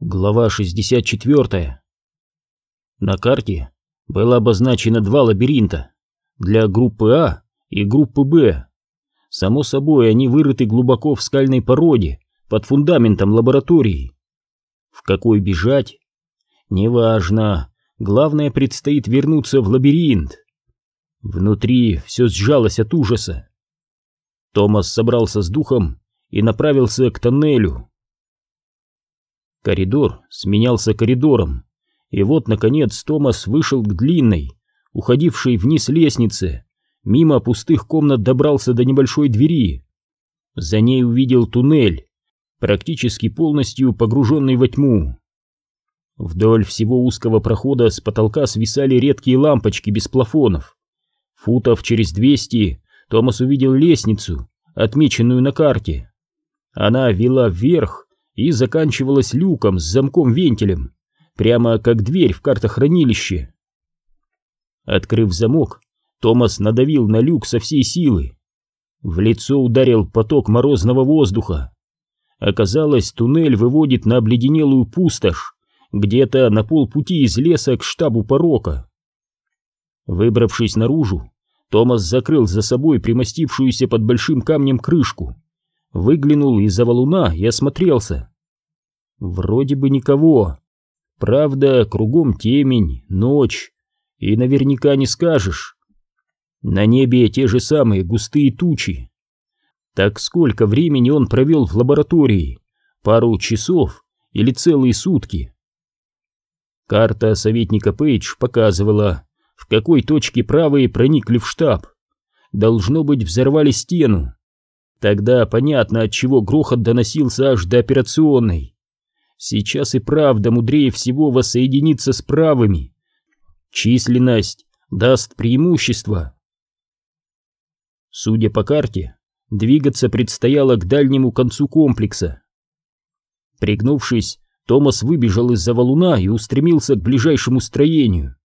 Глава 64. На карте было обозначено два лабиринта для группы А и группы Б. Само собой, они вырыты глубоко в скальной породе, под фундаментом лаборатории. В какой бежать? Неважно. Главное, предстоит вернуться в лабиринт. Внутри все сжалось от ужаса. Томас собрался с духом и направился к тоннелю. Коридор сменялся коридором, и вот, наконец, Томас вышел к длинной, уходившей вниз лестнице, мимо пустых комнат добрался до небольшой двери. За ней увидел туннель, практически полностью погруженный во тьму. Вдоль всего узкого прохода с потолка свисали редкие лампочки без плафонов. Футов через двести Томас увидел лестницу, отмеченную на карте. Она вела вверх, и заканчивалась люком с замком-вентилем, прямо как дверь в картохранилище. Открыв замок, Томас надавил на люк со всей силы. В лицо ударил поток морозного воздуха. Оказалось, туннель выводит на обледенелую пустошь, где-то на полпути из леса к штабу порока. Выбравшись наружу, Томас закрыл за собой примостившуюся под большим камнем крышку выглянул из-за валуна и осмотрелся. Вроде бы никого. Правда, кругом темень, ночь, и наверняка не скажешь. На небе те же самые густые тучи. Так сколько времени он провел в лаборатории? Пару часов или целые сутки? Карта советника Пейдж показывала, в какой точке правые проникли в штаб. Должно быть, взорвали стену. Тогда понятно, от чего грохот доносился аж до операционной. Сейчас и правда мудрее всего воссоединиться с правыми. Численность даст преимущество. Судя по карте, двигаться предстояло к дальнему концу комплекса. Пригнувшись, Томас выбежал из-за валуна и устремился к ближайшему строению.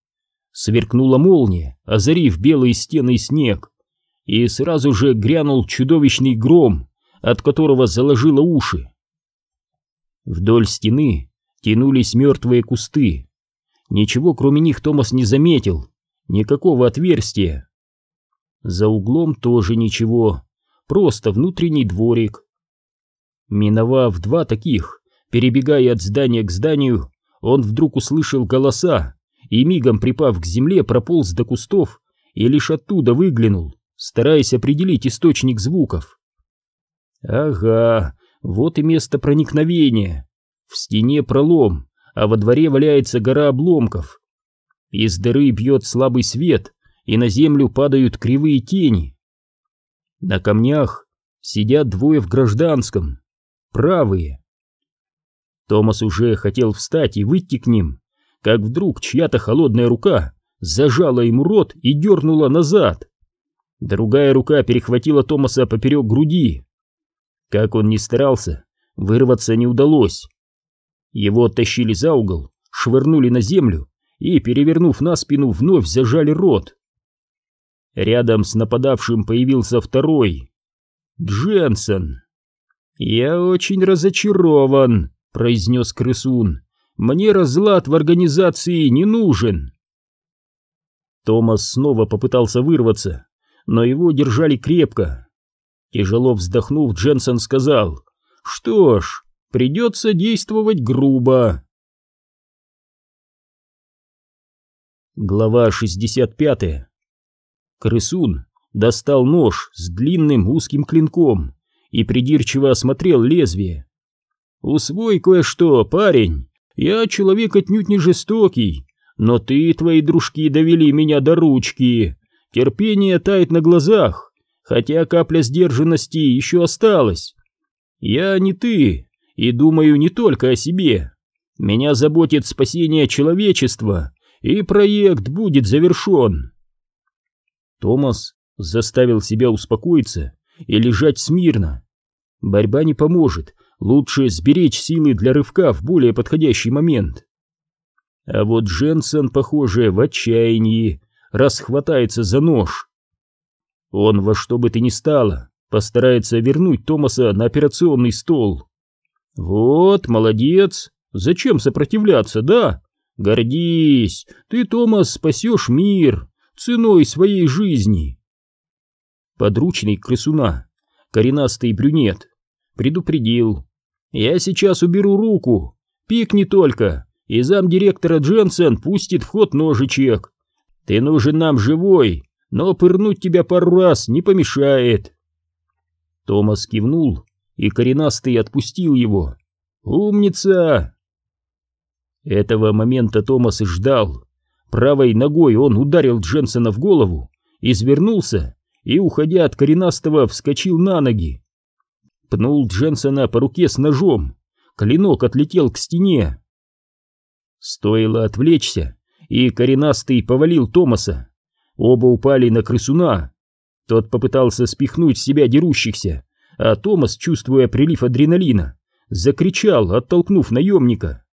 Сверкнула молния, озарив белые стены и снег и сразу же грянул чудовищный гром, от которого заложило уши. Вдоль стены тянулись мертвые кусты. Ничего кроме них Томас не заметил, никакого отверстия. За углом тоже ничего, просто внутренний дворик. Миновав два таких, перебегая от здания к зданию, он вдруг услышал голоса и мигом припав к земле прополз до кустов и лишь оттуда выглянул стараясь определить источник звуков. Ага, вот и место проникновения. В стене пролом, а во дворе валяется гора обломков. Из дыры бьет слабый свет, и на землю падают кривые тени. На камнях сидят двое в гражданском, правые. Томас уже хотел встать и выйти к ним, как вдруг чья-то холодная рука зажала ему рот и дернула назад. Другая рука перехватила Томаса поперек груди. Как он ни старался, вырваться не удалось. Его оттащили за угол, швырнули на землю и, перевернув на спину, вновь зажали рот. Рядом с нападавшим появился второй. Дженсен. «Я очень разочарован», — произнес крысун. «Мне разлад в организации не нужен». Томас снова попытался вырваться, но его держали крепко. Тяжело вздохнув, Дженсен сказал, «Что ж, придется действовать грубо». Глава 65 Крысун достал нож с длинным узким клинком и придирчиво осмотрел лезвие. «Усвой кое-что, парень, я человек отнюдь не жестокий, но ты и твои дружки довели меня до ручки. Терпение тает на глазах, хотя капля сдержанности еще осталась. Я не ты, и думаю не только о себе. Меня заботит спасение человечества, и проект будет завершен. Томас заставил себя успокоиться и лежать смирно. Борьба не поможет, лучше сберечь силы для рывка в более подходящий момент. А вот Дженсен, похоже, в отчаянии, раз хватается за нож. Он во что бы то ни стало постарается вернуть Томаса на операционный стол. Вот, молодец, Зачем сопротивляться, да? Гордись, ты, Томас, спасешь мир ценой своей жизни. Подручный крысуна, коренастый брюнет, предупредил. Я сейчас уберу руку, пикни только, и замдиректора Дженсен пустит в ход ножичек. Ты нужен нам живой, но пырнуть тебя пару раз не помешает. Томас кивнул, и коренастый отпустил его. «Умница!» Этого момента Томас и ждал. Правой ногой он ударил Дженсона в голову, извернулся и, уходя от коренастого, вскочил на ноги. Пнул Дженсона по руке с ножом, клинок отлетел к стене. Стоило отвлечься, и коренастый повалил Томаса. Оба упали на крысуна. Тот попытался спихнуть с себя дерущихся, а Томас, чувствуя прилив адреналина, закричал, оттолкнув наемника.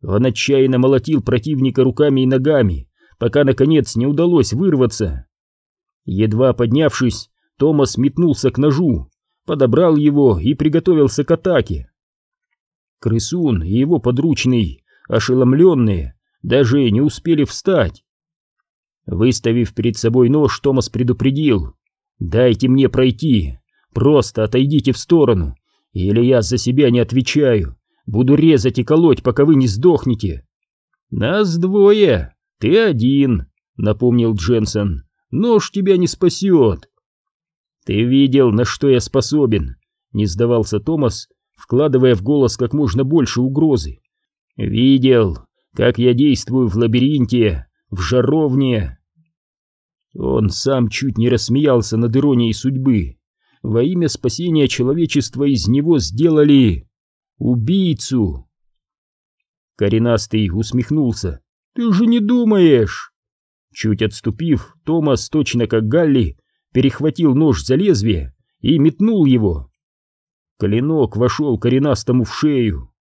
Он отчаянно молотил противника руками и ногами, пока, наконец, не удалось вырваться. Едва поднявшись, Томас метнулся к ножу, подобрал его и приготовился к атаке. Крысун и его подручный, ошеломленные, даже не успели встать. Выставив перед собой нож, Томас предупредил. «Дайте мне пройти, просто отойдите в сторону, или я за себя не отвечаю, буду резать и колоть, пока вы не сдохнете». «Нас двое, ты один», — напомнил Дженсен. «Нож тебя не спасет». «Ты видел, на что я способен?» — не сдавался Томас, вкладывая в голос как можно больше угрозы. «Видел, как я действую в лабиринте, в жаровне». Он сам чуть не рассмеялся над иронией судьбы. Во имя спасения человечества из него сделали убийцу. Коренастый усмехнулся. «Ты же не думаешь!» Чуть отступив, Томас, точно как Галли, перехватил нож за лезвие и метнул его. Клинок вошел коренастому в шею.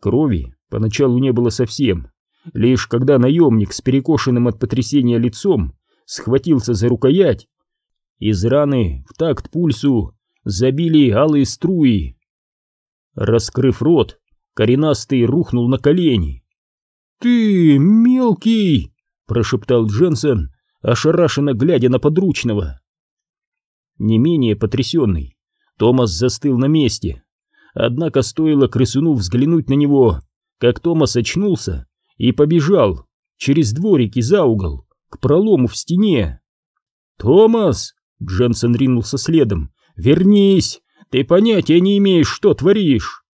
Крови поначалу не было совсем, лишь когда наемник с перекошенным от потрясения лицом схватился за рукоять, из раны в такт пульсу забили алые струи. Раскрыв рот, коренастый рухнул на колени. «Ты мелкий!» — прошептал Дженсен, ошарашенно глядя на подручного. Не менее потрясенный, Томас застыл на месте. Однако стоило крысуну взглянуть на него, как Томас очнулся и побежал через дворики за угол к пролому в стене. «Томас!» — Дженсен ринулся следом. «Вернись! Ты понятия не имеешь, что творишь!»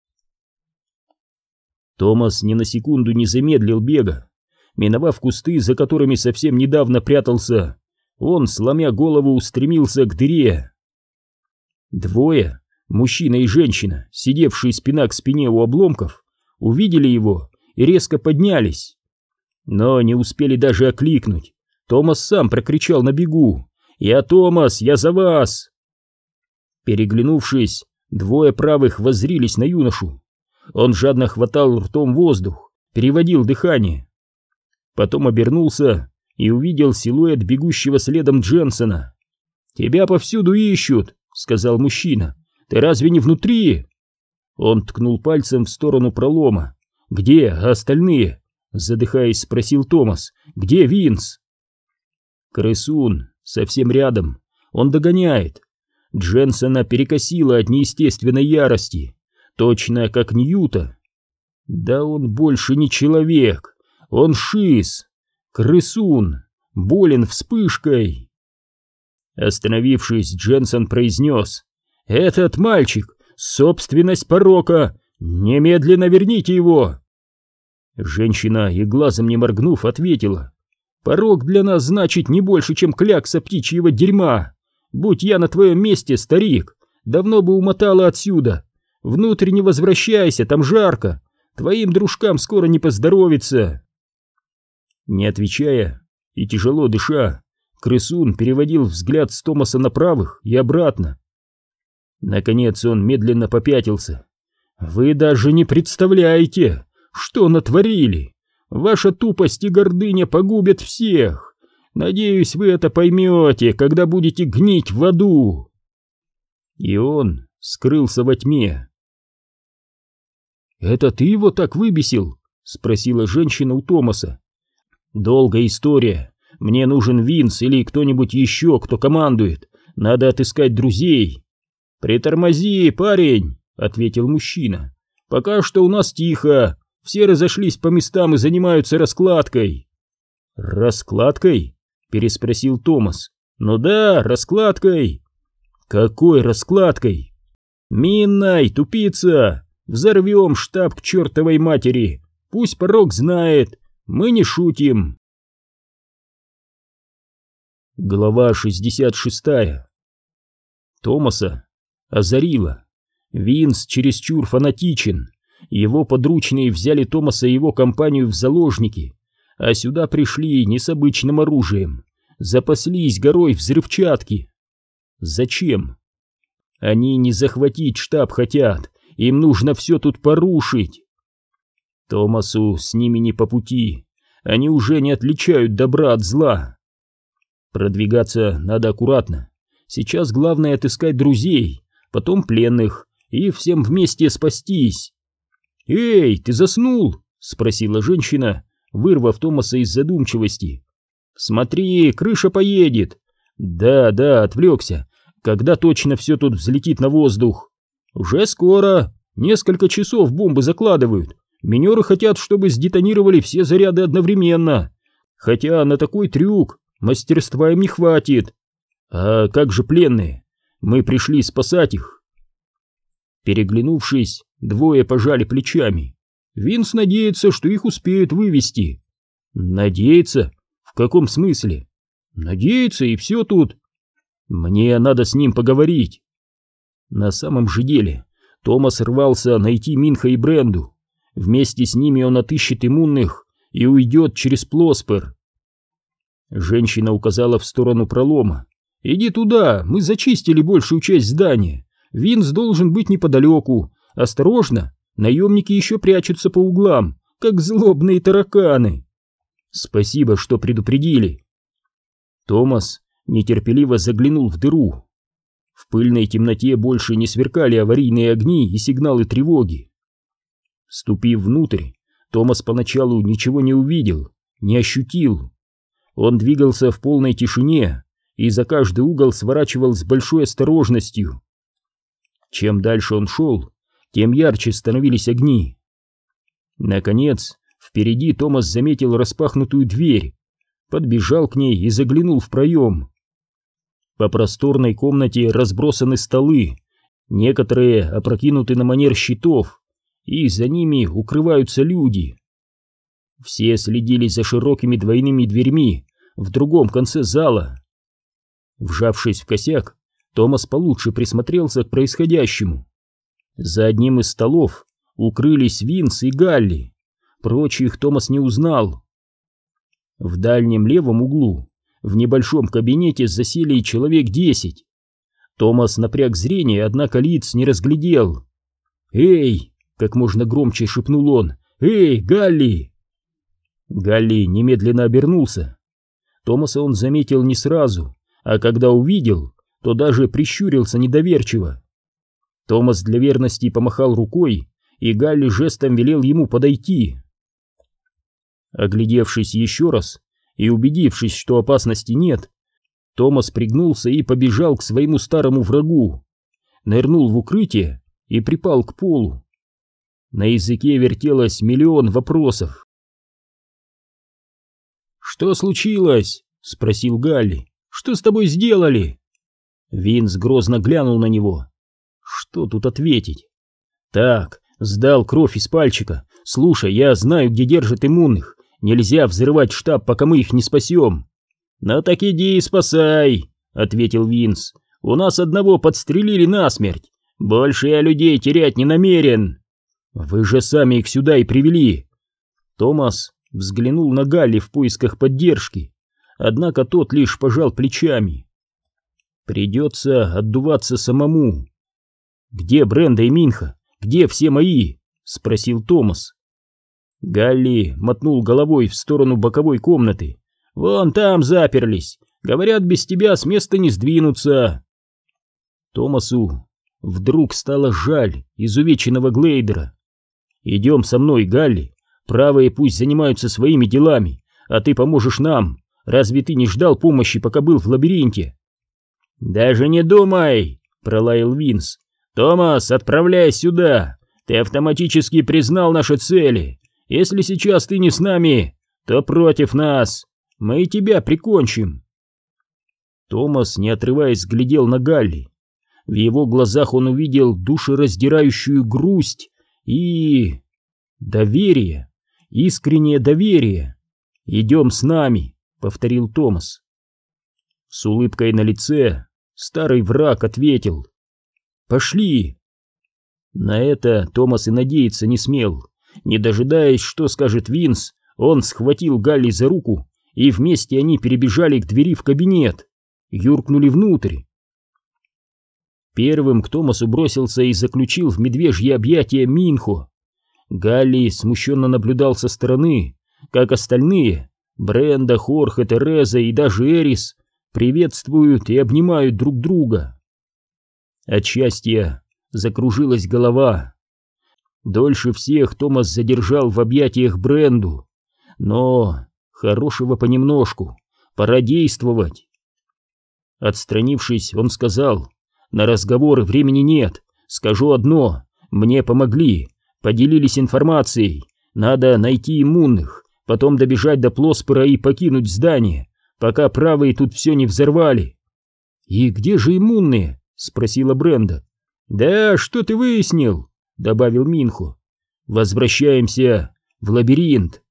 Томас ни на секунду не замедлил бега. Миновав кусты, за которыми совсем недавно прятался, он, сломя голову, устремился к дыре. Двое, мужчина и женщина, сидевшие спина к спине у обломков, увидели его и резко поднялись. Но не успели даже окликнуть. Томас сам прокричал на бегу. «Я Томас, я за вас!» Переглянувшись, двое правых воззрились на юношу. Он жадно хватал ртом воздух, переводил дыхание. Потом обернулся и увидел силуэт бегущего следом Дженсона. «Тебя повсюду ищут», — сказал мужчина. «Ты разве не внутри?» Он ткнул пальцем в сторону пролома. «Где остальные?» — задыхаясь, спросил Томас. «Где Винс?» Крысун совсем рядом. Он догоняет. Дженсона перекосило от неестественной ярости точно как Ньюта. Да он больше не человек, он шиз, крысун, болен вспышкой. Остановившись, Дженсон произнес, «Этот мальчик — собственность порока, немедленно верните его!» Женщина, и глазом не моргнув, ответила, «Порог для нас значит не больше, чем клякса птичьего дерьма. Будь я на твоем месте, старик, давно бы умотала отсюда, Внутрь не возвращайся, там жарко. Твоим дружкам скоро не поздоровится. Не отвечая и тяжело дыша, крысун переводил взгляд с Томаса на правых и обратно. Наконец он медленно попятился. «Вы даже не представляете, что натворили! Ваша тупость и гордыня погубят всех! Надеюсь, вы это поймете, когда будете гнить в аду!» И он скрылся во тьме. это ты его так выбесил?» — спросила женщина у Томаса. «Долгая история. Мне нужен Винс или кто-нибудь еще, кто командует. Надо отыскать друзей». «Притормози, парень!» — ответил мужчина. «Пока что у нас тихо. Все разошлись по местам и занимаются раскладкой». «Раскладкой?» — переспросил Томас. «Ну да, раскладкой». «Какой раскладкой?» «Минной, тупица! Взорвем штаб к чертовой матери! Пусть порог знает, мы не шутим!» Глава 66 Томаса озарила. Винс чересчур фанатичен. Его подручные взяли Томаса и его компанию в заложники, а сюда пришли не с обычным оружием, запаслись горой взрывчатки. Зачем? Они не захватить штаб хотят, им нужно все тут порушить. Томасу с ними не по пути, они уже не отличают добра от зла. Продвигаться надо аккуратно. Сейчас главное отыскать друзей, потом пленных, и всем вместе спастись. «Эй, ты заснул?» — спросила женщина, вырвав Томаса из задумчивости. «Смотри, крыша поедет!» «Да, да, отвлекся. Когда точно все тут взлетит на воздух?» «Уже скоро. Несколько часов бомбы закладывают. Минеры хотят, чтобы сдетонировали все заряды одновременно. Хотя на такой трюк мастерства им не хватит. А как же пленные? Мы пришли спасать их». Переглянувшись, двое пожали плечами. Винс надеется, что их успеют вывести. Надеется? В каком смысле? Надеется, и все тут. Мне надо с ним поговорить. На самом же деле, Томас рвался найти Минха и Бренду. Вместе с ними он отыщет иммунных и уйдет через Плоспер. Женщина указала в сторону пролома. «Иди туда, мы зачистили большую часть здания. Винс должен быть неподалеку. Осторожно, наемники еще прячутся по углам, как злобные тараканы». «Спасибо, что предупредили». Томас нетерпеливо заглянул в дыру. В пыльной темноте больше не сверкали аварийные огни и сигналы тревоги. Ступив внутрь, Томас поначалу ничего не увидел, не ощутил. Он двигался в полной тишине и за каждый угол сворачивал с большой осторожностью. Чем дальше он шел, тем ярче становились огни. Наконец, впереди Томас заметил распахнутую дверь, подбежал к ней и заглянул в проем. По просторной комнате разбросаны столы, некоторые опрокинуты на манер щитов, и за ними укрываются люди. Все следили за широкими двойными дверьми в другом конце зала. Вжавшись в косяк, Томас получше присмотрелся к происходящему. За одним из столов укрылись Винс и Галли. Прочих Томас не узнал. В дальнем левом углу в небольшом кабинете засели человек десять. Томас напряг зрение, однако лиц не разглядел. «Эй!» — как можно громче шепнул он. «Эй, Галли!» Галли немедленно обернулся. Томаса он заметил не сразу, а когда увидел, то даже прищурился недоверчиво. Томас для верности помахал рукой, и Галли жестом велел ему подойти. Оглядевшись еще раз, и убедившись, что опасности нет, Томас пригнулся и побежал к своему старому врагу, нырнул в укрытие и припал к полу. На языке вертелось миллион вопросов. «Что случилось?» — спросил Галли. «Что с тобой сделали?» Винс грозно глянул на него. «Что тут ответить?» «Так, сдал кровь из пальчика. Слушай, я знаю, где держат иммунных. Нельзя взрывать штаб, пока мы их не спасем. Ну так иди и спасай, ответил Винс. У нас одного подстрелили насмерть. Больше я людей терять не намерен. Вы же сами их сюда и привели. Томас взглянул на Галли в поисках поддержки, однако тот лишь пожал плечами. Придется отдуваться самому. Где Бренда и Минха? Где все мои? Спросил Томас. Галли мотнул головой в сторону боковой комнаты. «Вон там заперлись. Говорят, без тебя с места не сдвинуться». Томасу вдруг стало жаль изувеченного Глейдера. Идем со мной, Галли. Правые пусть занимаются своими делами, а ты поможешь нам. Разве ты не ждал помощи, пока был в лабиринте?» «Даже не думай!» — пролаял Винс. «Томас, отправляй сюда! Ты автоматически признал наши цели. Если сейчас ты не с нами, то против нас. Мы и тебя прикончим!» Томас, не отрываясь, глядел на Галли. В его глазах он увидел душераздирающую грусть и... доверие, искреннее доверие. «Идем с нами», — повторил Томас. С улыбкой на лице старый враг ответил. «Пошли!» На это Томас и надеяться не смел. Не дожидаясь, что скажет Винс, он схватил Галли за руку, и вместе они перебежали к двери в кабинет юркнули внутрь. Первым к Томасу бросился и заключил в медвежье объятия Минхо. Галли смущенно наблюдал со стороны, как остальные, Бренда, Хорхе, Тереза и даже Эрис, приветствуют и обнимают друг друга. От счастья закружилась голова. Дольше всех Томас задержал в объятиях Бренду, но хорошего понемножку, пора действовать. Отстранившись, он сказал, «На разговоры времени нет, скажу одно, мне помогли, поделились информацией, надо найти иммунных, потом добежать до Плоспера и покинуть здание, пока правые тут все не взорвали». «И где же иммунные?» — спросила Бренда. «Да, что ты выяснил?» — добавил Минху. «Возвращаемся в лабиринт».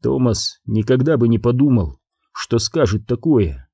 Томас никогда бы не подумал, что скажет такое.